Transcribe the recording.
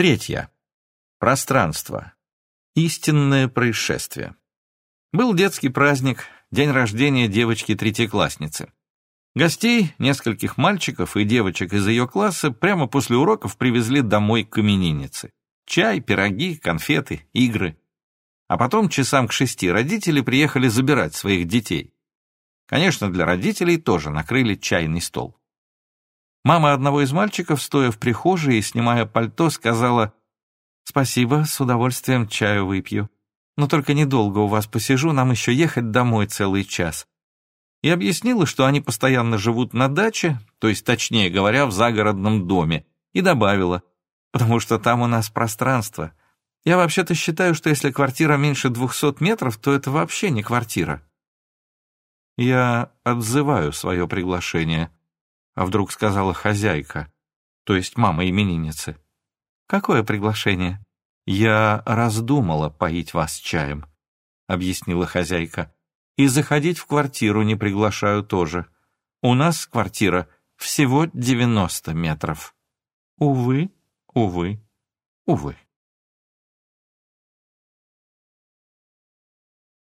Третье. Пространство. Истинное происшествие. Был детский праздник, день рождения девочки-третьеклассницы. Гостей, нескольких мальчиков и девочек из ее класса, прямо после уроков привезли домой к имениннице. Чай, пироги, конфеты, игры. А потом часам к шести родители приехали забирать своих детей. Конечно, для родителей тоже накрыли чайный стол. Мама одного из мальчиков, стоя в прихожей и снимая пальто, сказала «Спасибо, с удовольствием чаю выпью. Но только недолго у вас посижу, нам еще ехать домой целый час». И объяснила, что они постоянно живут на даче, то есть, точнее говоря, в загородном доме, и добавила «Потому что там у нас пространство. Я вообще-то считаю, что если квартира меньше двухсот метров, то это вообще не квартира». «Я отзываю свое приглашение», — а вдруг сказала хозяйка, то есть мама именинницы. «Какое приглашение?» «Я раздумала поить вас чаем», — объяснила хозяйка. «И заходить в квартиру не приглашаю тоже. У нас квартира всего девяносто метров». «Увы, увы, увы».